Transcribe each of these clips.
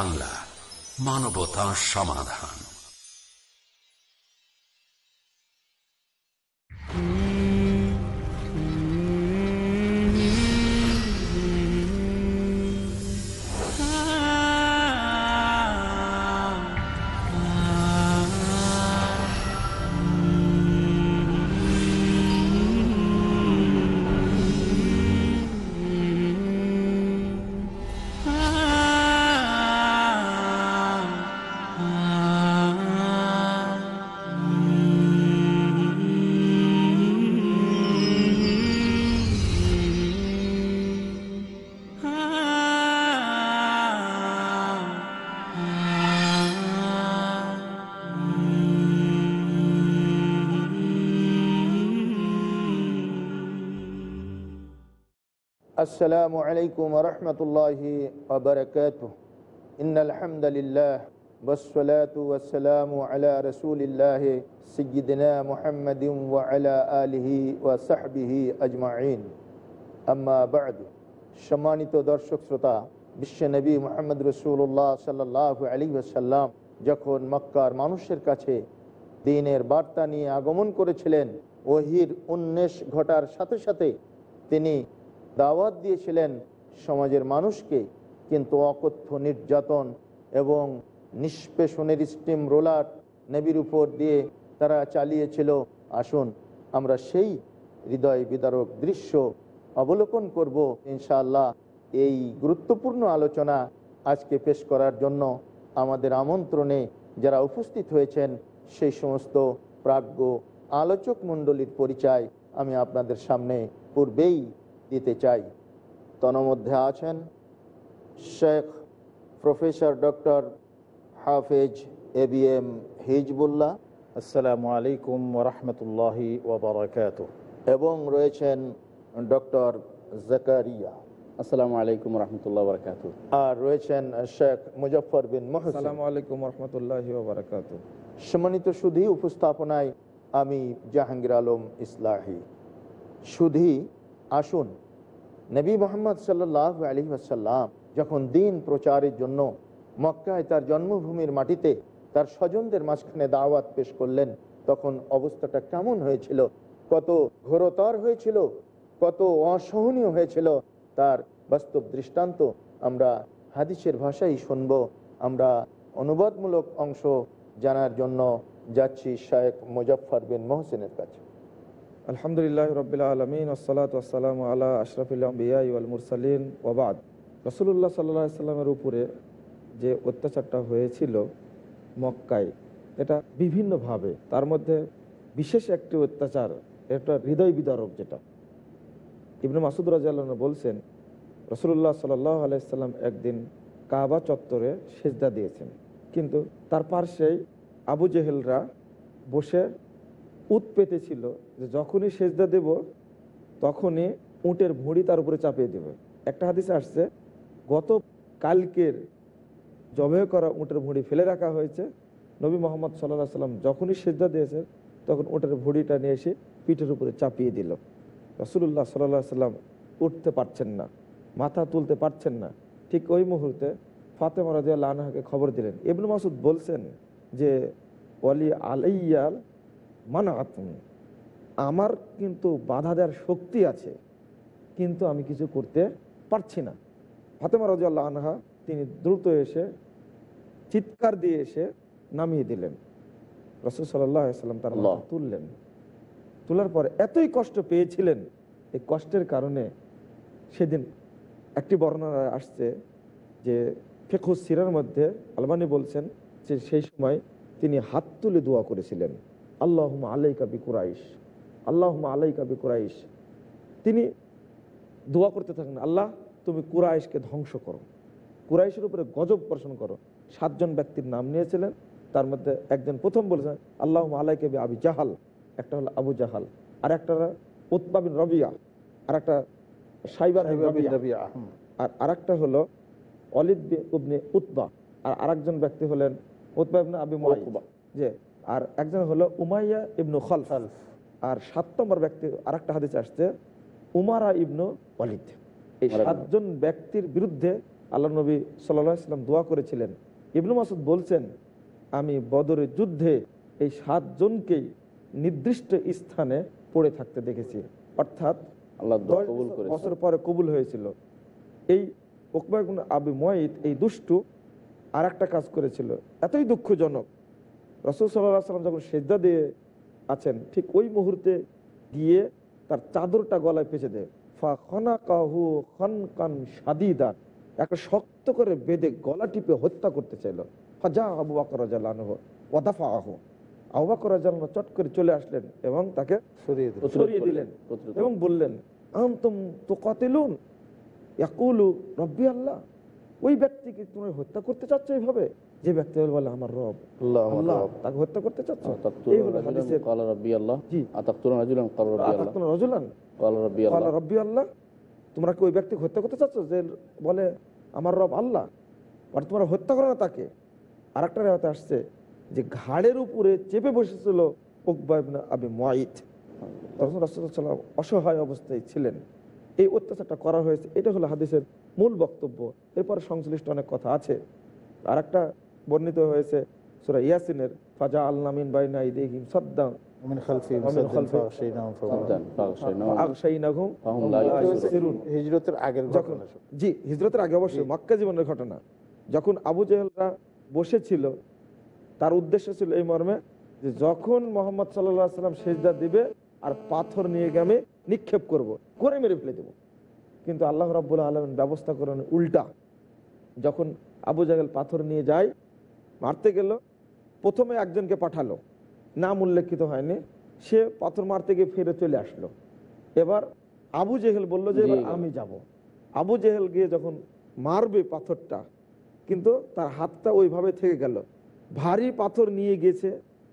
বাংলা মানবতা সমাধান। السلام عليكم ورحمة الله وبركاته إن الحمد لله والصلاة والسلام على رسول الله سيدنا محمد وعلى آله وصحبه أجمعين أما بعد সম্মানিত দর্শক শ্রোতা বিশ্বনবী মোহাম্মদ রসুল্লাহ সাল্লাহ আলী আসাল্লাম যখন মক্কার মানুষের কাছে দিনের বার্তা নিয়ে আগমন করেছিলেন ওহির উন্মেষ ঘটার সাথে সাথে তিনি দাওয়াত দিয়েছিলেন সমাজের মানুষকে, কিন্তু অকথ্য নির্যাতন এবং নিষ্পেষণের স্টিম রোলার নেবির উপর দিয়ে তারা চালিয়েছিল। আসুন আমরা সেই হৃদয় বিদারক দৃশ্য অবলোকন করব ইনশাআল্লাহ। এই গুরুত্বপূর্ণ আলোচনা আজকে পেশ করার জন্য আমাদের আমন্ত্রণে যারা উপস্থিত হয়েছেন, সেই সমস্ত প্রাজ্ঞ আলোচক মণ্ডলীর পরিচয় আমি আপনাদের সামনে পূর্বেই দিতে চাই। তন্মধ্যে আছেন শেখ প্রফেসর ডক্টর হাফেজ এ বি এম হিজবুল্লাহ। আসসালামু আলাইকুম ওরহমতুল্লাহি ওবরাকাত এবং রয়েছেন ডক্টর জাকারিয়া। আসসালামু আলাইকুম রহমতুল্লাহ বরকাত আর রয়েছেন শেখ মুজফর বিন মোহসেন। আসসালামু আলাইকুম রহমতুল্লাহি ওবরাকাত সম্মানিত সুধী উপস্থাপনায় আমি জাহাঙ্গীর আলম ইসলাহি। সুধী আসুন। নবী মোহাম্মদ সাল্লাহ আলী আসাল্লাম যখন দিন প্রচারের জন্য মক্কায় তার জন্মভূমির মাটিতে তার স্বজনদের মাঝখানে দাওয়াত পেশ করলেন, তখন অবস্থাটা কেমন হয়েছিল? কত ঘোরতর হয়েছিল? কত অসহনীয় হয়েছিল? তার বাস্তব দৃষ্টান্ত আমরা হাদিসের ভাষাই শুনব। আমরা অনুবাদমূলক অংশ জানার জন্য যাচ্ছি শায়েক মুজফর বিন মোহসেনের কাছে। আলহামদুলিল্লাহ রবিল আলমিন ওসালাত ওসালাম আল্লাহ আশরাফুল্লাহ ওয়াল মুরসালিন ওবাদ রসুল্লাহ সাল্লাহ সাল্লামের উপরে যে অত্যাচারটা হয়েছিল মক্কায়, এটা বিভিন্নভাবে, তার মধ্যে বিশেষ একটি অত্যাচার, এটা হৃদয় বিদারক যেটা। ইবনে মাসুদ রাজা বলছেন রসুল্লাহ সাল্লাহ আলাইসাল্লাম একদিন কাবা চত্বরে সেজদা দিয়েছেন। কিন্তু তার পার্শ্বেই আবু জেহেলরা বসে উত পেতেছিল যে যখনই সেজদা দেব, তখনই উটের ভুঁড়ি তার উপরে চাপিয়ে দেবে। একটা হাদিসে আসছে, গত কালকের জবে করা উটের ভুঁড়ি ফেলে রাখা হয়েছে। নবী মোহাম্মদ সাল্লাহ সাল্লাম যখনই সেজদা দিয়েছে তখন উটের ভুঁড়িটা নিয়ে এসে পিঠের উপরে চাপিয়ে দিল। রসুল্লাহ সাল্লাহ সাল্লাম উঠতে পারছেন না, মাথা তুলতে পারছেন না। ঠিক ওই মুহূর্তে ফাতেমা রাজিয়াল আনহাকে খবর দিলেন। ইবনু মাসুদ বলছেন যে অলি আলাইয়াল মানা আমার কিন্তু বাধা দেওয়ার শক্তি আছে কিন্তু আমি কিছু করতে পারছি না। ফাতেমা রাজিয়াল্লাহ আনহা তিনি দ্রুত এসে চিৎকার দিয়ে এসে নামিয়ে দিলেন। রসুল সাল্লাম তার তুললেন। তোলার পর এতই কষ্ট পেয়েছিলেন এই কষ্টের কারণে সেদিন একটি বর্ণনা আসছে যে ফেখুস সিরার মধ্যে আলমানি বলছেন যে সেই সময় তিনি হাত তুলে দোয়া করেছিলেন। আল্লাহ আলাই কাবি কুরাইশ। আল্লাহ আলাই কাবি কুরাইশ। তিনি দোয়া করতে থাকেন আল্লাহ তুমি কুরাইশকে ধ্বংস করো। কুরাইশের উপরে গজব বর্ষণ করো। সাতজন ব্যক্তির নাম নিয়েছিলেন তার মধ্যে একজন প্রথম বলেছেন আল্লাহ আলাই কাবি আবি জাহাল একটা হলো আবু জাহাল আর একটা উৎপাবিন রবিয়া আর একটা সাইবার আর আরেকটা হলো অলিদ উবনে উতবা আর আরেকজন ব্যক্তি হলেন উতবা ইবনে আবি মুআইবা যে আর একজন হলো উমাইয়া ইবনু খলফ। আর সাত নম্বর ব্যক্তি আরেকটা একটা হাদিস আসছে উমারা ইবনু ওয়ালিদ। এই সাতজন ব্যক্তির বিরুদ্ধে আল্লাহ নবী সাল্লাহ ইসলাম দোয়া করেছিলেন। ইবনু মাসুদ বলছেন আমি বদরের যুদ্ধে এই সাতজনকেই নির্দিষ্ট স্থানে পড়ে থাকতে দেখেছি। অর্থাৎ বছর- পরে কবুল হয়েছিল। এই ওকবাগুন আবি ময়িদ এই দুষ্টু আর একটা কাজ করেছিল। এতই দুঃখজনক রসুল সাল্লাহ সাল্লাম যখন সেজদা দিয়ে আছেন ঠিক ওই মুহূর্তে গিয়ে তার চাদরটা গলায় পেঁচে দেয়। ফা খনা কাহু খন কান সাদিদার একটা শক্ত করে বেঁধে গলা টিপে হত্যা করতে চাইল। ফাজা আবু বাকর জালানহ ওদাফা আহ জালানো চট করে চলে আসলেন এবং তাকে সরিয়ে দিল। সরিয়ে দিলেন এবং বললেন আন্তম তো কতিলুন ইয়াকুলু রব্বি আল্লাহ। ওই ব্যক্তিকে তুমি হত্যা করতে চাচ্ছ এইভাবে? যে ব্যক্তি বলে আমার রব আল্লাহ। তাকে হত্যা করতে চাচ্ছ? রাব্বি আল্লাহ। তোমরা কি ওই ব্যক্তিকে হত্যা করতে চাচ্ছ? যে বলে আমার রব আল্লাহ। আর তোমরা হত্যা করো না তাকে। আর একটা রেওয়াতে আসছে যে ঘাড়ের উপরে চেপে বসেছিল উকবা ইবনে আবি তখন রাসূলুল্লাহ অসহায় অবস্থায় ছিলেন। এই অত্যাচারটা করা হয়েছে। এটা হলো হাদিসের মূল বক্তব্য। এরপর সংশ্লিষ্ট অনেক কথা আছে। আর একটা বর্ণিত হয়েছে সুরা ইয়াসিনের ফাজা আল্লামিন বাইনা ইদেহিম সাদ্দাম তার উদ্দেশ্য ছিল এই মর্মে যে যখন মোহাম্মদ সাল্লাম সেজদা দিবে আর পাথর নিয়ে গেমে নিক্ষেপ করব করে মেরে ফেলে দেবো। কিন্তু আল্লাহ রাবুল আলমের ব্যবস্থা করেন উল্টা। যখন আবু জাহেল পাথর নিয়ে যায় মারতে গেল প্রথমে একজনকে পাঠালো। নাম উল্লেখিত হয়নি সে পাথর মারতে গিয়ে ফিরে চলে আসলো। এবার আবু জেহেল বলল যে আমি যাব। আবু জেহেল গিয়ে যখন মারবে পাথরটা কিন্তু তার হাতটা ওইভাবে থেকে গেল। ভারী পাথর নিয়ে গেছে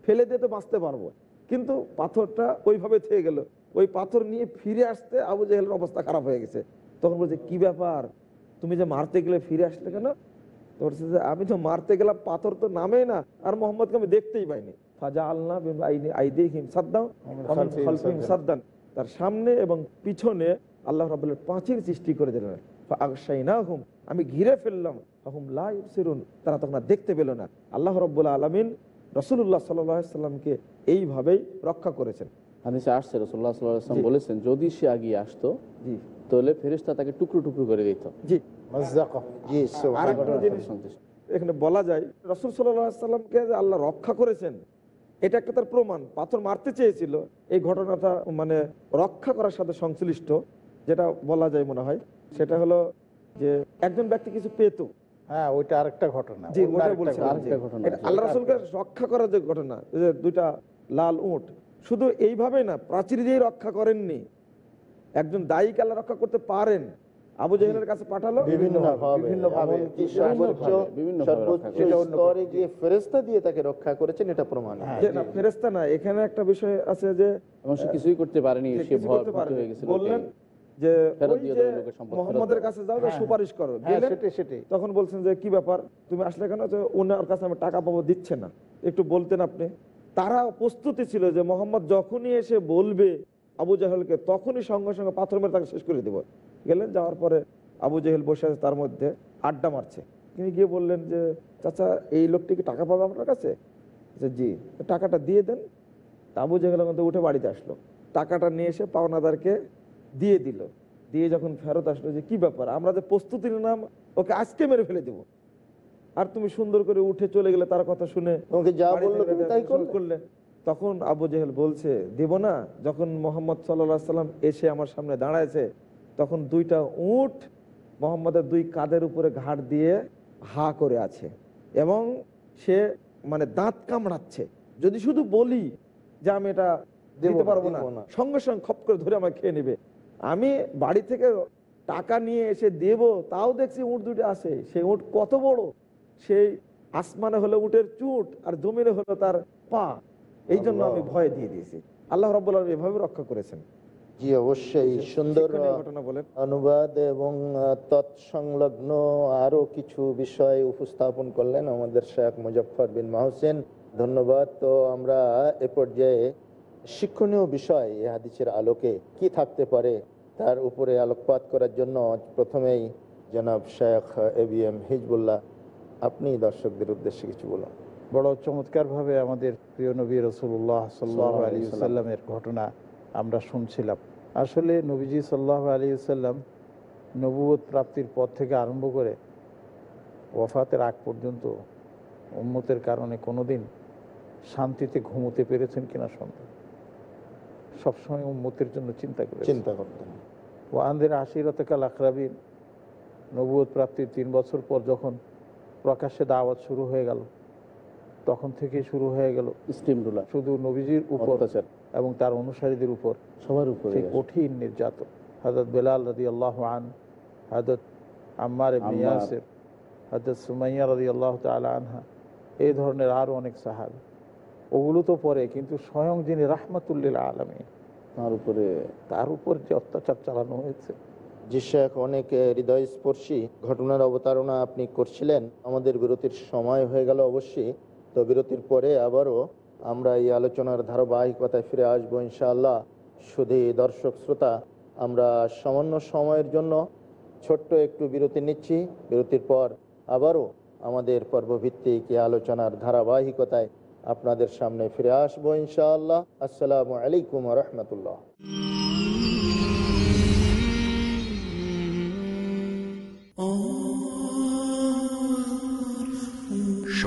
ফেলে দিয়ে তো বাঁচতে পারব। কিন্তু পাথরটা ওইভাবে থেকে গেল। ওই পাথর নিয়ে ফিরে আসতে আবু জেহেলের অবস্থা খারাপ হয়ে গেছে। তখন বলছে কি ব্যাপার? তুমি যে মারতে গেলে ফিরে আসলে কেন? তো বলছে যে আমি তো মারতে গেলাম পাথর তো নামেই না। আর মোহাম্মদকে আমি দেখতেই পাইনি। ফাজা আল্লাহ সাদ্দান তার সামনে এবং পিছনে আল্লাহ রাবুল্লাহ পাঁচির সৃষ্টি করে দিলেন। হুম আমি ঘিরে ফেললাম। হুম লাইসিরুন তারা তখন দেখতে পেল না। আল্লাহ রব্বুল্লাহ আলমিন রসুল্লাহ সাল্লামকে এইভাবেই রক্ষা করেছেন। হাদিসে আসছে রাসূলুল্লাহ সাল্লাল্লাহু আলাইহি ওয়াসাল্লাম জি। বলেছেন যদি সে আগিয়ে আসতো জি। তাহলে ফেরেশতা তাকে টুকরো টুকরো করে দিত। জি। এখানে বলা যায় রসুল সাল্লামকে আল্লাহ রক্ষা করেছেন এটা একটা তার প্রমাণ। পাথর মারতে চেয়েছিল এই ঘটনাটা মানে রক্ষা করার সাথে সংশ্লিষ্ট যেটা বলা যায় মনে হয় সেটা হলো যে একজন ব্যক্তি কিছু পেতো। হ্যাঁ ওইটা আরেকটা ঘটনা জি। আল্লাহ রসুলকে রক্ষা করার যে ঘটনা যে দুইটা লাল উঁট শুধু এইভাবে না প্রাচীর দিয়ে রক্ষা করেননি। একজন দায়ীকে আল্লাহ রক্ষা করতে পারেন। আবু জাহেলের কাছে পাঠালো। বিভিন্নভাবে, বিভিন্নভাবে বিভিন্ন ভাবে, সর্বোচ্চ রক্ষা করেছেন। স্তরে যে ফেরেশতা দিয়ে তাকে রক্ষা করেছেন এটা প্রমাণ না ফেরেস্তা না এখানে একটা বিষয় আছে যে কিছুই করতে পারেনি সে ভয় ভীত হয়ে গেছিল বললেন যে দিয়ে মোহাম্মদের কাছে যাও হ্যাঁ, সুপারিশ করো। হ্যাঁ তখন বলছেন যে কি ব্যাপার? তুমি আসলে কেন? যে ওনার কাছে আমি টাকা পাবো দিচ্ছে না। একটু বলতেন আপনি। তারা প্রস্তুতি ছিল যে মোহাম্মদ যখনই এসে বলবে আবু জাহেলকে, তখনই সঙ্গে সঙ্গে পাথর মেরে তাকে শেষ করে দেব। গেলেন, যাওয়ার পরে আবু জাহেল বসে আছে, তার মধ্যে আড্ডা মারছে। তিনি গিয়ে বললেন যে, চাচা, এই লোকটি কি টাকা পাবে আপনার কাছে? যে জি, টাকাটা দিয়ে দেন। আবু জাহেলের মধ্যে উঠে বাড়িতে আসলো। টাকাটা নিয়ে এসে পাওনাদারকে দিয়ে দিল। দিয়ে যখন ফেরত আসলো যে, কি ব্যাপার? আমরা যে প্রস্তুতি নিলাম, ওকে আজকে মেরে ফেলে দেবো। আর তুমি সুন্দর করে উঠে চলে গেলে তার কথা শুনে তোমাকে যা বলল তুমি তাই করলে? তখন আবু জেহেল বলছে দেব না যখন মোহাম্মদ সাল্লাহ সাল্লাম এসে আমার সামনে দাঁড়ায়ছে তখন দুইটা উট মোহাম্মদের দুই কাদের উপরে ঘাট দিয়ে হা করে আছে এবং সে মানে দাঁত কামড়াচ্ছে। যদি শুধু বলি যে আমি এটা দিতে পারব না না। সঙ্গে সঙ্গে খপ করে ধরে আমাকে খেয়ে নেবে। আমি বাড়ি থেকে টাকা নিয়ে এসে দেব তাও দেখছি উঁট দুটো আছে। সেই উঁট কত বড়? সেই আসমানে হলো উটের চুট আর জমিনে হলো তার পা। এই জন্য আমি ভয় দিয়ে দিয়েছি। আল্লাহ রব্বুল আলম এভাবে রক্ষা করেছেন। জি অবশ্যই। সুন্দর অনুবাদ এবং তৎসংলগ্ন আরও কিছু বিষয় উপস্থাপন করলেন আমাদের শেখ মুজফর বিন মাহসেন। ধন্যবাদ। তো আমরা এ পর্যায়ে শিক্ষণীয় বিষয় এই হাদিসের আলোকে কি থাকতে পারে তার উপরে আলোকপাত করার জন্য প্রথমেই জনাব Sheikh A B M Hizbullah আপনি দর্শকদের উদ্দেশ্যে কিছু বলুন। বড় চমৎকারভাবে আমাদের প্রিয় নবী রসুল্লাহ সাল্লাহ আলী সাল্লামের ঘটনা আমরা শুনছিলাম। আসলে নবীজি সাল্লাহ আলী সাল্লাম নবুয়ত প্রাপ্তির পর থেকে আরম্ভ করে ওফাতের আগ পর্যন্ত উন্মতের কারণে কোনোদিন শান্তিতে ঘুমোতে পেরেছেন কিনা সন্দেহ। সবসময় উন্মতের জন্য চিন্তা করে চিন্তা করতেন। ওয়ানদের আশিরতকাল আখরাবিন নবুয়ত প্রাপ্তির তিন বছর পর যখন প্রকাশ্যে দাওয়াত শুরু হয়ে গেল। তখন থেকে শুরু হয়ে গেল শুধু নবীজির উপর এবং তার অনুসারীদের উপর। সবার উপর কঠিন নির্যাতন। হাজরত বেলাল রদি আল্লাহ আন হাজরত আম্মার। ইয়াসির হাজরত সুমাইয়া রদি আল্লাহ তালা আনহা এই ধরনের আরও অনেক সাহাবি। ওগুলো তো পরে কিন্তু স্বয়ং যিনি রাহমাতুল্লিল আলমী তার উপরে তার উপর যে অত্যাচার চালানো হয়েছে। শেখ অনেক হৃদয়স্পর্শী ঘটনার অবতারণা আপনি করছিলেন, আমাদের বিরতির সময় হয়ে গেল অবশ্যই। তো বিরতির পরে আবারও আমরা এই আলোচনার ধারাবাহিকতায় ফিরে আসব ইনশাআল্লাহ। শুধু দর্শক শ্রোতা, আমরা সামান্য সময়ের জন্য ছোট্ট একটু বিরতি নিচ্ছি। বিরতির পর আবারও আমাদের পর্বভিত্তিক এই আলোচনার ধারাবাহিকতায় আপনাদের সামনে ফিরে আসব ইনশাআল্লাহ। আসসালামু আলাইকুম রহমতুল্লাহ।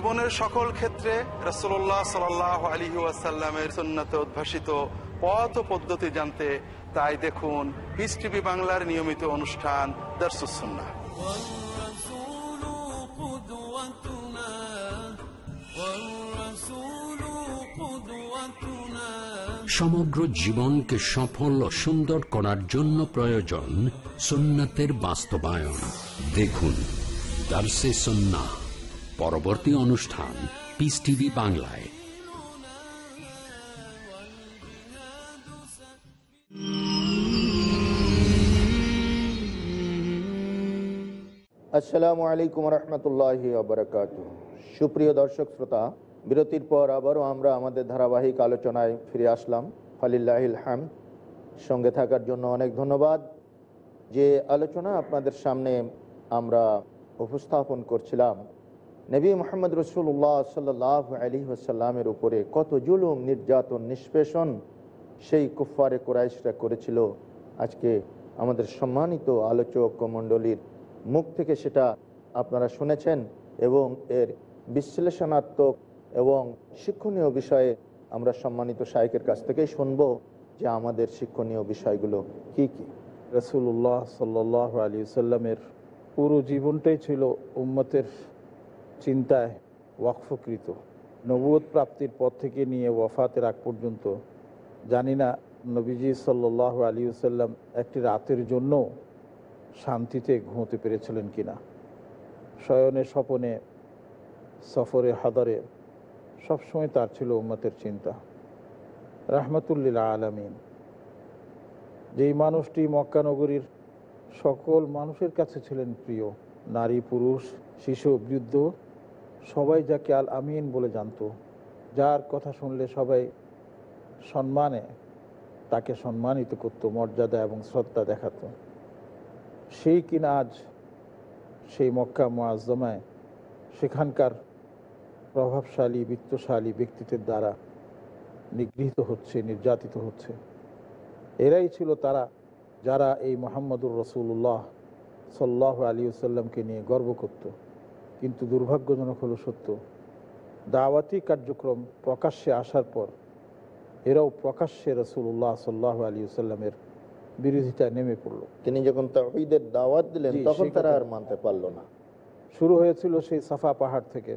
জীবনের সকল ক্ষেত্রে রসোল্লাহ সাল আলী ওয়াসাল্লামের সুন্নতে উদ্ভাসিত পথ পদ্ধতি জানতে তাই দেখুন পিস টিভি বাংলার নিয়মিত অনুষ্ঠান দর্শুসন্না সমগ্র জীবনকে সফল ও সুন্দর করার জন্য প্রয়োজন সুন্নাতের বাস্তবায়ন। দেখুন দার্সে সন্না পরবর্তী অনুষ্ঠান পিস টিভি বাংলায়। আসসালামু আলাইকুম রহমতুল্লাহ সুপ্রিয় দর্শক শ্রোতা, বিরতির পর আবারও আমরা আমাদের ধারাবাহিক আলোচনায় ফিরে আসলাম। ফালিল্লাহিল হাম সঙ্গে থাকার জন্য অনেক ধন্যবাদ। যে আলোচনা আপনাদের সামনে আমরা উপস্থাপন করছিলাম নবী মোহাম্মদ রসুল্লাহ সাল্লাহ আলী আসাল্লামের উপরে কত জুলুম, নির্যাতন, নিষ্পেষণ সেই কুফারে কোরাইশরা করেছিল। আজকে আমাদের সম্মানিত আলোচক মণ্ডলীর মুখ থেকে সেটা আপনারা শুনেছেন এবং এর বিশ্লেষণাত্মক এবং শিক্ষণীয় বিষয়ে আমরা সম্মানিত শায়কের কাছ থেকেই শুনব যে আমাদের শিক্ষণীয় বিষয়গুলো কি কি। রসুল্লাহ সাল্লাহ আলী সাল্লামের পুরো জীবনটাই ছিল উম্মতের চিন্তায় ওয়াকফকৃত। নবুয়ত প্রাপ্তির পর থেকে নিয়ে ওয়াফাতের আগ পর্যন্ত। জানি না নবীজি সাল্লাহ আলী সাল্লাম একটি রাতের জন্য শান্তিতে ঘুমোতে পেরেছিলেন কিনা। শয়নে স্বপনে, সফরে হাদরে সবসময় তার ছিল উম্মতের চিন্তা। রাহমাতুল্লিল আলমিন। যেই মানুষটি মক্কানগরীর সকল মানুষের কাছে ছিলেন প্রিয়। নারী, পুরুষ, শিশু, বৃদ্ধ সবাই যাকে আল আমিন বলে জানতো, যার কথা শুনলে সবাই সম্মানে তাকে সম্মানিত করত, মর্যাদা এবং শ্রদ্ধা দেখাত। সেই কিনা আজ সেই মক্কা মোয়াজ্জমায় সেখানকার প্রভাবশালী, বিত্তশালী ব্যক্তিত্বের দ্বারা নিগৃহীত হচ্ছে, নির্যাতিত হচ্ছে। এরাই ছিল তারা যারা এই মোহাম্মদুর রসুল্লাহ সাল্লাহ আলী সাল্লামকে নিয়ে গর্ব করত। কিন্তু দুর্ভাগ্যজনক হলো সত্য। দাওয়াতি কার্যক্রম প্রকাশ্যে আসার পর এরাও প্রকাশ্যে রসুল্লাহ সাল্লাহ আলী সাল্লামের বিরোধিতায় নেমে পড়ল। তিনি যখন তাহিদের দাওয়াত দিলেন তখন তারা আর মানতে পারল না। শুরু হয়েছিল সেই সাফা পাহাড় থেকে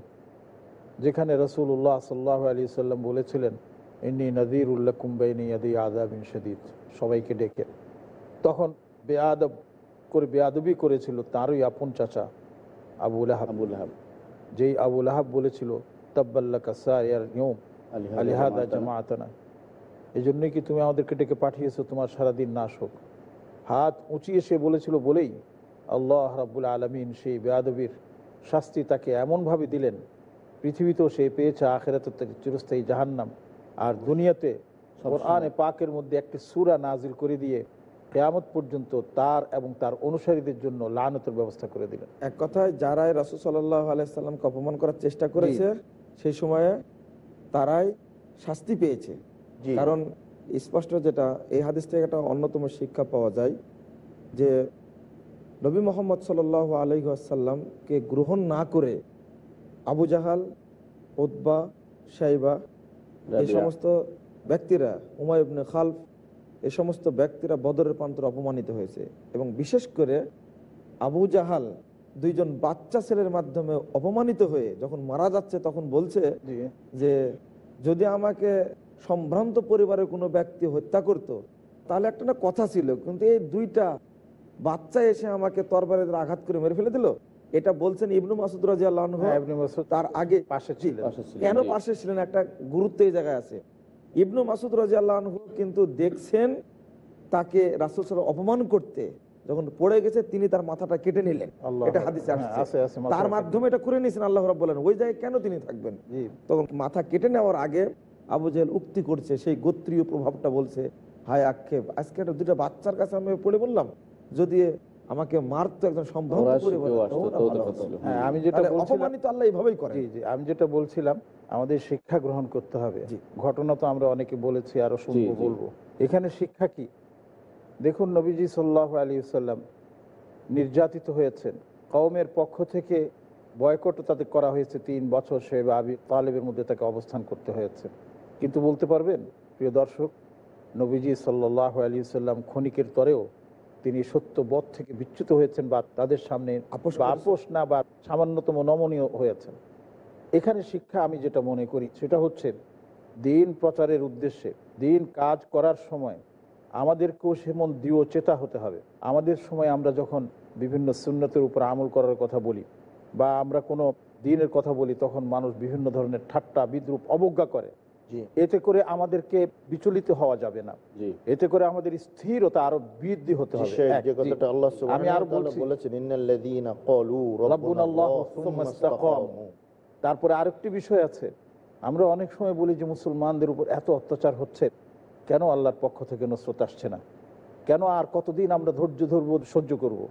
যেখানে রসুল্লাহ সাল্লাহ আলী সাল্লাম বলেছিলেন ইন্নি নদীর উল্লাহ কুম্বাইনি আদি আদাবিন শদীদ। সবাইকে ডেকে। তখন বেআদব করে বেআদবি করেছিল তারই আপন চাচা আবুল আহাব আবুল আহাব যেই আবুল আহাব বলেছিল তব্বাল্লা কাসার নিয়ম আলিহাদা জামাআতানা এই জন্যই কি তুমি আমাদেরকে ডেকে পাঠিয়েছো? তোমার সারাদিন নাশ হোক হাত উঁচিয়ে সে বলেছিল বলেই আল্লাহ রাব্বুল আলমিন সেই বেয়াদবির শাস্তি তাকে এমনভাবে দিলেন পৃথিবীতেও সে পেয়েছে আখেরাতে তাকে চিরস্থায়ী জাহান্নাম। আর দুনিয়াতে কোরআনে পাকের মধ্যে একটি সুরা নাজিল করে দিয়ে কেয়ামত পর্যন্ত তার এবং তার অনুসারীদের জন্য লানতের ব্যবস্থা করে দিলেন এক কথায় যারাই রাসুল সাল্লাহ আলাইসাল্লামকে অপমান করার চেষ্টা করেছে সেই সময়ে তারাই শাস্তি পেয়েছে। কারণ স্পষ্ট যেটা এই হাদিস থেকে একটা অন্যতম শিক্ষা পাওয়া যায় যে নবী মোহাম্মদ সাল আলহি আসাল্লামকে গ্রহণ না করে আবু জাহাল উদ্বা সাইবা এই সমস্ত ব্যক্তিরা উমায়ুবনে খালফ এই সমস্ত ব্যক্তিরা বদরের প্রান্তরে অপমানিত হয়েছে এবং বিশেষ করে আবু জাহাল দুইজন বাচ্চা ছেলের মাধ্যমে অপমানিত হয়ে যখন মারা যাচ্ছে তখন বলছে যে যদি আমাকে সম্ভ্রান্ত পরিবারের কোনো ব্যক্তি হত্যা করত। তাহলে একটা না কথা ছিল কিন্তু এই দুইটা বাচ্চা এসে আমাকে তরবারে আঘাত করে মেরে ফেলে দিল? এটা বলছেন ইবনু মাসুদ রাজি আল্লাহ হ্যাঁ, তার আগে পাশে ছিলেন। কেন পাশে ছিলেন? একটা গুরুত্ব এই জায়গায় আছে। ইবনু মাসুদ রাজি আল্লাহ কিন্তু দেখছেন তাকে রাসুল সাল্লাম অপমান করতে। যখন পড়ে গেছে তিনি তার মাথাটা কেটে নিলেন। এটা হাদিসে হ্যাঁ, আসছে। তার মাধ্যমে এটা করে নিয়েছেন আল্লাহ রাব বলেন ওই জায়গায় কেন তিনি থাকবেন? তখন মাথা কেটে নেওয়ার আগে আবু জেহেল উক্তি করছে সেই গোত্রীয় প্রভাবটা বলছে হায় আক্ষেপ আজকে একটা দুটা বাচ্চার কাছে আমি পড়ে বললাম যদি আমাকে মারতো একজন সম্ভ্রান্ত। হ্যাঁ আমি যেটা বলছিলাম অপমানিত আল্লাহ এইভাবেই করে জি জি আমি যেটা বলছিলাম আমাদের শিক্ষা গ্রহণ করতে হবে। ঘটনা তো আমরা অনেকে বলেছি আরও শুনব। বলব। এখানে শিক্ষা কি? দেখুন নবীজি সাল্লাহ আলী সাল্লাম নির্যাতিত হয়েছেন। কওমের পক্ষ থেকে বয়কট তাদের করা হয়েছে। তিন বছর সে বা আবি তালেবের মধ্যে তাকে অবস্থান করতে হয়েছে। কিন্তু বলতে পারবেন প্রিয় দর্শক নবীজি সাল্লাহ আলী সাল্লাম ক্ষণিকের তরেও তিনি সত্যবোধ থেকে বিচ্যুত হয়েছেন বা তাদের সামনে আপোষ বা আপোষ না বা সামান্যতম নমনীয় হয়েছেন। এখানে শিক্ষা আমি যেটা মনে করি সেটা হচ্ছে দিন প্রচারের উদ্দেশ্যে দিন কাজ করার সময় আমাদেরকেও সেমন দৃঢ় চেতা হতে হবে। আমাদের সময় আমরা যখন বিভিন্ন সুন্নতের উপর আমল করার কথা বলি বা আমরা কোনো দিনের কথা বলি তখন মানুষ বিভিন্ন ধরনের ঠাট্টা বিদ্রুপ অবজ্ঞা করে। এতে করে আমাদেরকে বিচলিত হওয়া যাবে না। এতে করে আমাদের স্থিরতা আরও বৃদ্ধি হতে হবে। যে কথাটা আল্লাহ আমি আরও বলেছেন ইন্নাল্লাযীনা ক্বালু রাব্বুনা রাব্বুনা আল্লাহ আল্লাহ সুম্মা। ইসতাকামু। তারপরে আরেকটি বিষয় আছে। আমরা অনেক সময় বলি যে মুসলমানদের উপর এত অত্যাচার হচ্ছে কেন আল্লাহর পক্ষ থেকে নসরত আসছে না? কেন আর কতদিন আমরা ধৈর্য ধরব সহ্য করব।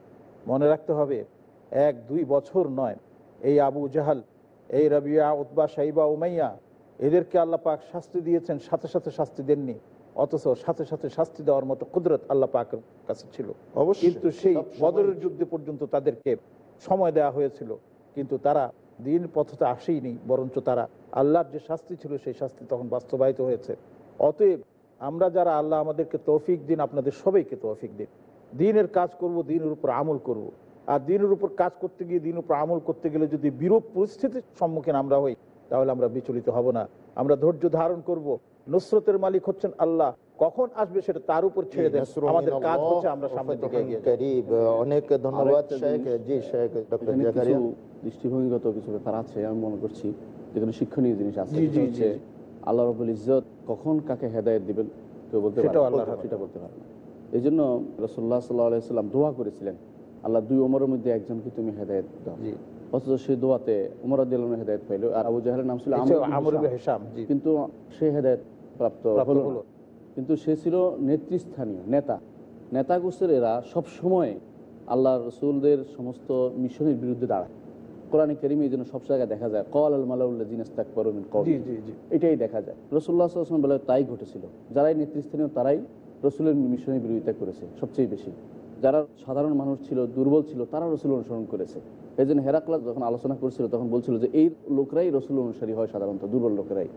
মনে রাখতে হবে এক দুই বছর নয়। এই আবু জাহাল এই রবিয়া উতবা সাইবা উমাইয়া এদেরকে আল্লাহ পাক শাস্তি দিয়েছেন সাথে সাথে শাস্তি দেননি অথচ সাথে সাথে শাস্তি দেওয়ার মতো কুদরত আল্লাহ পাকের কাছে ছিল। কিন্তু সেই বদরের যুদ্ধে পর্যন্ত তাদেরকে সময় দেওয়া হয়েছিল কিন্তু তারা দিন পথতে আসেইনি বরঞ্চ তারা আল্লাহর যে শাস্তি ছিল সেই শাস্তি তখন বাস্তবায়িত হয়েছে। অতএব আমরা যারা আল্লাহ আমাদেরকে তৌফিক দিন আপনাদের সবাইকে তৌফিক দিন। দিনের কাজ করব দিনের উপর আমল করব। আর দিনের উপর কাজ করতে গিয়ে দিনের উপর আমল করতে গেলে যদি বিরূপ পরিস্থিতির সম্মুখীন আমরা হই তাহলে আমরা বিচলিত হব না। আমরা ধৈর্য ধারণ করব। নুসরতের মালিক হচ্ছেন আল্লাহ। কখন আসবে সেটা তার উপর ছেড়ে দেন। আমাদের কাজ হচ্ছে আমরা সামনের দিকে এগিয়ে করিব অনেক ধন্যবাদ শেখ। জি শেখ ডক্টর জাকারিয়া। দৃষ্টিভঙ্গিগত কিছু ব্যাপার আছে আমি মনে করছি যেখানে শিক্ষণীয় জিনিস আছে। জি, জি, হচ্ছে আল্লাহ রবুল ইজ্জত কখন কাকে হেদায়ত দিবেন কেউ বলতে পারে। সেটা বলতে পারে না। এই জন্য রসোল্লা সাল্লাম দোয়া করেছিলেন আল্লাহ দুই ওমরের মধ্যে একজনকে তুমি হেদায়ত দাও। জি। অথচ সেই দোয়াতে উমর আদিল্লাহ হেদায়ত পাইল। আর আবু জাহের নাম ছিল। কিন্তু সে হেদায়ত প্রাপ্ত হলো। কিন্তু সে ছিল নেতৃস্থানীয় নেতা। নেতা গোষ্ঠীর এরা সব সময় আল্লাহ রসুলদের সমস্ত মিশনের বিরুদ্ধে দাঁড়ায়। কোরআনে কেরিমে এই জন্য সব জায়গায় দেখা যায় কল আল মালাউল্লাহ জিনাস তাক পরমিন কল। এটাই দেখা যায়। রসুল্লাহ আসলাম বেলায় তাই ঘটেছিল। যারাই নেতৃস্থানীয় তারাই রসুলের মিশনের বিরোধিতা করেছে সবচেয়ে বেশি। যারা সাধারণ মানুষ ছিল দুর্বল ছিল তারা রসুল অনুসরণ করেছে। এই জন্য হেরাক্লাস যখন আলোচনা করছিল তখন বলছিল যে এই লোকরাই রসুল অনুসারী হয় সাধারণত দুর্বল লোকেরাই।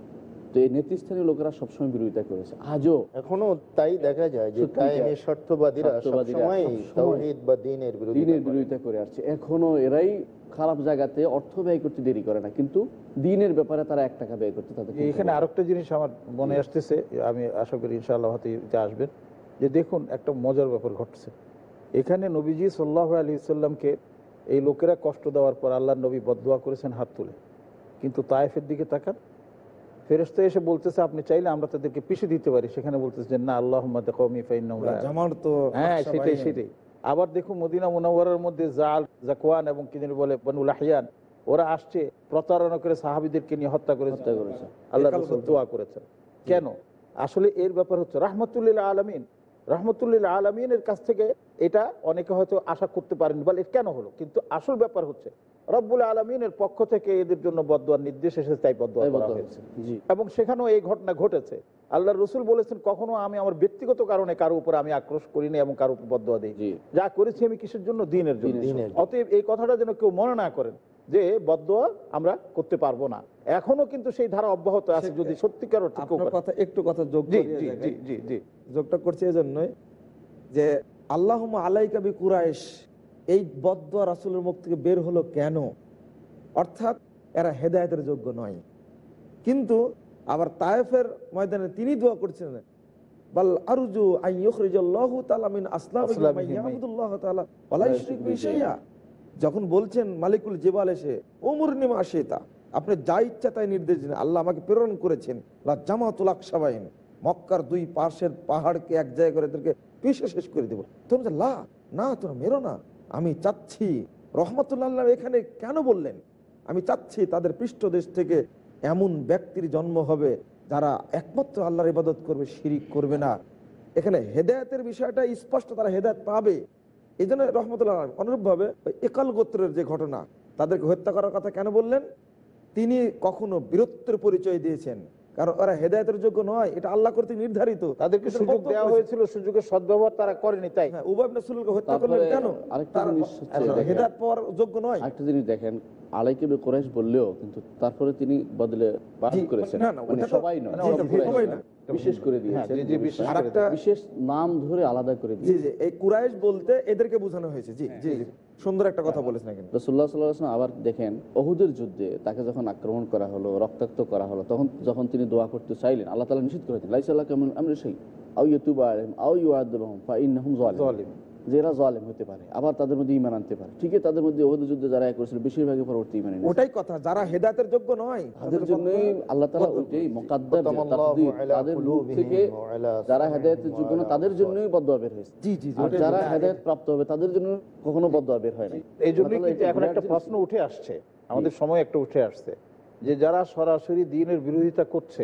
তো এই নেতৃস্থানীয় লোকেরা সবসময় বিরোধিতা করেছে। আজও এখনও তাই দেখা যায় যে সত্যিকার। কায়েমী স্বার্থবাদীরা স্বার্থবাদীরা সবসময় সবসময় তাওহীদ বা দ্বীনের বিরোধিতা দিনের। বিরোধিতা করে আসছে। এখনও এরাই খারাপ জায়গাতে অর্থ ব্যয় করতে দেরি করে না কিন্তু দিনের ব্যাপারে তারা এক টাকা ব্যয় করতে তাদের এখানে আরেকটা জিনিস আমার মনে আসতেছে আমি আশা করি ইনশাআল্লাহ এটা আসবেন যে দেখুন একটা মজার ব্যাপার ঘটছে। এখানে নবীজি সাল্লাহ আলী সাল্লামকে এই লোকেরা কষ্ট দেওয়ার পর আল্লাহ নবী বদুয়া করেছেন হাত তুলে। কিন্তু তায়েফের দিকে তাকান। ফেরেস্তা এসে বলতেছে আপনি চাইলে আমরা তাদেরকে পিছিয়ে দিতে পারি। সেখানে বলতেছে যে না আল্লাহ হ্যাঁ সেটাই সেটাই। আবার দেখুন মদিনা মুনাওয়ারার মধ্যে জাল জাকওয়ান এবং কি বলে বনুল আহিয়ান ওরা আসছে প্রতারণা করে সাহাবিদেরকে নিয়ে হত্যা করে হত্যা করেছে। আল্লাহ রসুল দোয়া করেছেন। কেন? আসলে এর ব্যাপার হচ্ছে রাহমাতুল্লিল আলমিন রহমতুল্লিল আলমিনের কাছ থেকে এটা অনেকে হয়তো আশা করতে পারেন বলে কেন হলো? কিন্তু আসল ব্যাপার হচ্ছে রব্বুল আলমিনের পক্ষ থেকে এদের জন্য বদোয়ার নির্দেশ এসেছে তাই বদোয়া তাই করা হয়েছে। হয়েছে। এবং সেখানেও এই ঘটনা ঘটেছে। আল্লাহ রসুল বলেছেন কখনো আমি আমার ব্যক্তিগত কারণে কারও উপর আমি আক্রোশ করিনি এবং কারও উপর বদোয়া দিই যা করেছি আমি কিসের জন্য। দিনের জন্য। অতএব এই কথাটা যেন কেউ মনে না করেন। যে বদোয়া আমরা করতে পারব না। এখনও কিন্তু সেই ধারা অব্যাহত আছে যদি সত্যিকার। কথা একটু কথা যোগ জি জি জি যোগটা করছে এই জন্যই যে আল্লাহ আলাই কবি কুরাইশ এই বদ্ধ রাসুলের মুখ থেকে বের হলো কেন? অর্থাৎ এরা হেদায়তের যোগ্য নয়। কিন্তু আবার তায়েফের ময়দানে তিনি দোয়া করছেন বাল আরজু আইয়ুখরিজাল্লাহু তাআলা মিন আসলামিহি আসলামিহি ইয়াবুদুল্লাহ তাআলা ওয়া লা ইউশরিক বিহি শাইআ। যখন বলছেন মালিকুল জিবাল এসে, ওমর নিমা আশেতা, আপনি যা ইচ্ছা তাই নির্দেশ দিন আল্লাহ আমাকে প্রেরণ করেছেন। জামাতুল আকসাবাইন মক্কার দুই পাশের পাহাড়কে এক জায়গায় করে এদেরকে পিষে শেষ করে দেবো। তোমরা লা, না, তোমরা মেরো না। আমি চাচ্ছি, রহমতুল্লাহ এখানে কেন বললেন? আমি চাচ্ছি তাদের পৃষ্ঠদেশ থেকে এমন ব্যক্তির জন্ম হবে যারা একমাত্র আল্লাহর ইবাদত করবে, শিরিক করবে না। এখানে হেদায়তের বিষয়টা স্পষ্ট, তারা হেদায়ত পাবে। এই জন্য রহমতুল্লাহ অনুরূপভাবে ওই একাল গোত্রের যে ঘটনা তাদেরকে হত্যা করার কথা কেন বললেন? তিনি কখনো বীরত্বের পরিচয় দিয়েছেন। কারণ ওরা হেদায়তের যোগ্য নয় এটা আল্লাহ কর্তৃক নির্ধারিত। তাদেরকে সুযোগ দেওয়া হয়েছিল সুযোগের সদ্ব্যবহার তারা করেনি তাই। হ্যাঁ, উবাই হত্যা করলেন কেন? জিনিস দেখেন। হেদায়ত পাওয়ার যোগ্য নয়। আরেকটা জিনিস দেখেন আলাইকে কোরাইশ বললেও কিন্তু তারপরে তিনি বদলে করেছেন। মানে সবাই নয়। সব ওটা কুরাইশ সবাই না। না। বিশেষ করে হ্যাঁ, দিয়েছেন জি, জি, বিশেষ করে আরেকটা বিশেষ নাম ধরে আলাদা করে জি জি এই কুরাইশ বলতে এদেরকে বোঝানো হয়েছে। জি জি জি। সুন্দর একটা কথা বলেছেন কিন্তু। রসুল্লাহ সাল্লাহ আবার দেখেন অহুদের যুদ্ধে তাকে যখন আক্রমণ করা হলো রক্তাক্ত করা হলো তখন যখন তিনি দোয়া করতে চাইলেন আল্লাহ তালা নিষেধ করে দিলেন লাইসাল্লাহ কেমন আমি সেই আউ ইউতুবা আলম আউ ইউ আদম ফা যে এরা জালেম হতে পারে আবার তাদের মধ্যে ইমান আনতে পারে। ঠিকই তাদের মধ্যে অহুদের যুদ্ধে যারা করেছিল বেশিরভাগই পরবর্তী ইমান ওটাই কথা যারা হেদায়তের যোগ্য নয় তাদের জন্যই আল্লাহ তালা ওইটাই মোকাদ্দার তাদের থেকে যারা হেদায়তের যোগ্য না তাদের জন্যই বদয়া বের হয়েছে। জি জি জি, আর ওটাই যারা হেদায়ত প্রাপ্ত হবে তাদের জন্য কখনো বদয়া বের হয় না এই জন্যই কিন্তু এখন একটা প্রশ্ন উঠে আসছে আমাদের সময় একটা উঠে আসছে যে যারা সরাসরি দিনের বিরোধিতা করছে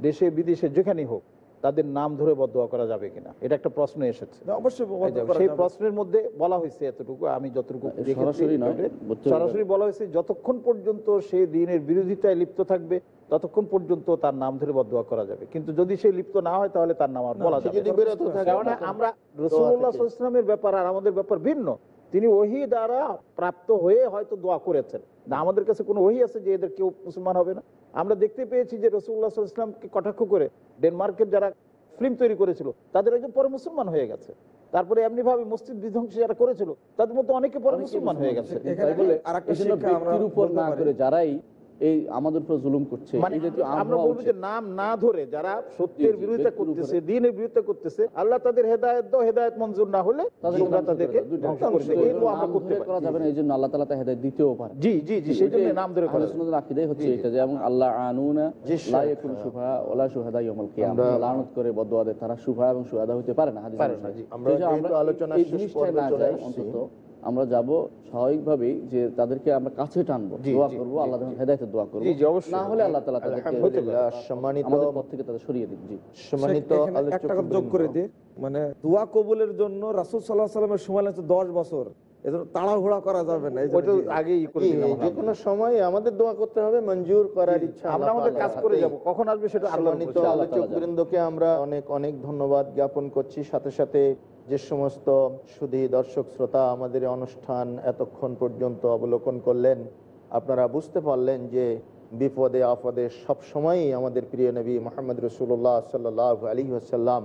দেশে বিদেশে যেখানেই হোক তাদের নাম ধরে বদোয়া করা যাবে কিনা? এটা একটা প্রশ্ন এসেছে। অবশ্যই সেই প্রশ্নের মধ্যে বলা হয়েছে এতটুকু আমি যতটুকু সরাসরি বলা হয়েছে যতক্ষণ পর্যন্ত সে দিনের বিরোধিতায় লিপ্ত থাকবে ততক্ষণ পর্যন্ত তার নাম ধরে বদোয়া করা যাবে। কিন্তু যদি সে লিপ্ত না হয় তাহলে তার নাম আর বলা যাবে আমরা ব্যাপার আর আমাদের ব্যাপার ভিন্ন। তিনি ওহি দ্বারা প্রাপ্ত হয়ে হয়তো দোয়া করেছেন। না আমাদের কাছে কোনো ওহি আছে যে এদের কেউ মুসলমান হবে না? আমরা দেখতে পেয়েছি যে রসুল্লাহ ইসলামকে কটাক্ষ করে ডেনমার্কের যারা ফিল্ম তৈরি করেছিল তাদের একজন পরে মুসলমান হয়ে গেছে। তারপরে এমনি ভাবে মসজিদ বিধ্বংসী যারা করেছিল তাদের মধ্যে অনেকে পরে মুসলমান হয়ে গেছে। যারাই এই আমাদের উপর জুলুম করছে। মানে এই জাতীয় আমরা বলব যে নাম না ধরে যারা সত্যের বিরোধিতা করতেছে দিনের বিরোধিতা করতেছে আল্লাহ তাদের হেদায়ত দাও হেদায়ত মঞ্জুর না হলে তোমরা তাদেরকে দাও, দুইটা। ধ্বংস করে কিন্তু দেবে। এই এগুলো দোয়া আমরা নাম করতে ধরে করা যাবে না এই জন্য আল্লাহ তালা হেদায়ত দিতেও পারে জি জি জি সেই জন্য নাম ধরে করা আহলে যাবে। হচ্ছে এটা যেমন আল্লাহ আনুনা লা ইয়াকুনু শুফা ওয়ালা শুহাদা ইয়াউমাল কিয়ামা। লানত করে বদদোয়া তারা শুফা এবং শুহাদা হতে পারে না হাদিস। আমরা শেষ চলে অন্তত আমরা যাব স্বাভাবিকভাবেই যে তাদেরকে আমরা কাছে টানবো দোয়া করব আল্লাহ হেদায়তের দোয়া করব। না হলে আল্লাহ তালা তাদেরকে সম্মানিত পথ থেকে তাদের সরিয়ে দিন। জি। সম্মানিত যোগ করে দিই মানে দোয়া কবুলের জন্য রাসুল সাল্লাহ সাল্লামের সময় লাগছে দশ বছর। তাড়াহুড়া করা যাবে না এই জন্য ওইটা জি। আগেই করে জি, দিলাম। যে কোনো সময় আমাদের দোয়া করতে হবে মঞ্জুর করার ইচ্ছা আমরা আমাদের কাজ করে হাতেই। যাব। কখন আসবে সেটা আল্লাহর সম্মানিত উপর। আলোচক বৃন্দকে আমরা অনেক অনেক ধন্যবাদ জ্ঞাপন করছি। সাথে সাথে যে সমস্ত সুধী দর্শক শ্রোতা আমাদের অনুষ্ঠান এতক্ষণ পর্যন্ত অবলোকন করলেন, আপনারা বুঝতে পারলেন যে বিপদে আপদে সবসময়ই আমাদের প্রিয় নবী মোহাম্মদ রসুল্লাহ সাল্লাহ আলী আসাল্লাম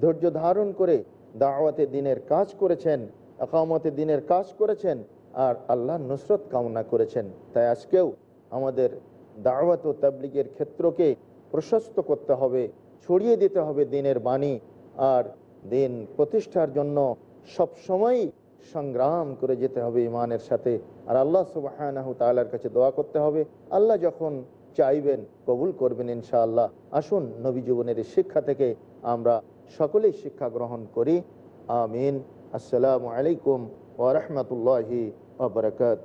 ধৈর্য ধারণ করে দাওয়াতে দিনের কাজ করেছেন আকামতে দিনের কাজ করেছেন আর আল্লাহ নুসরত কামনা করেছেন। তাই আজকেও আমাদের দাওয়াত ও তাবলিগের ক্ষেত্রকে প্রশস্ত করতে হবে, ছড়িয়ে দিতে হবে দিনের বাণী আর দিন প্রতিষ্ঠার জন্য সবসময় সংগ্রাম করে যেতে হবে ইমানের সাথে। আর আল্লাহ সুবাহ কাছে দোয়া করতে হবে। আল্লাহ যখন চাইবেন, কবুল করবেন ইনশাআল্লাহ। আসুন নবী জীবনের শিক্ষা থেকে আমরা সকলেই শিক্ষা গ্রহণ করি। আমিন। আসসালামু আলাইকুম ওরহমতুল্লাহি ওবরাকাত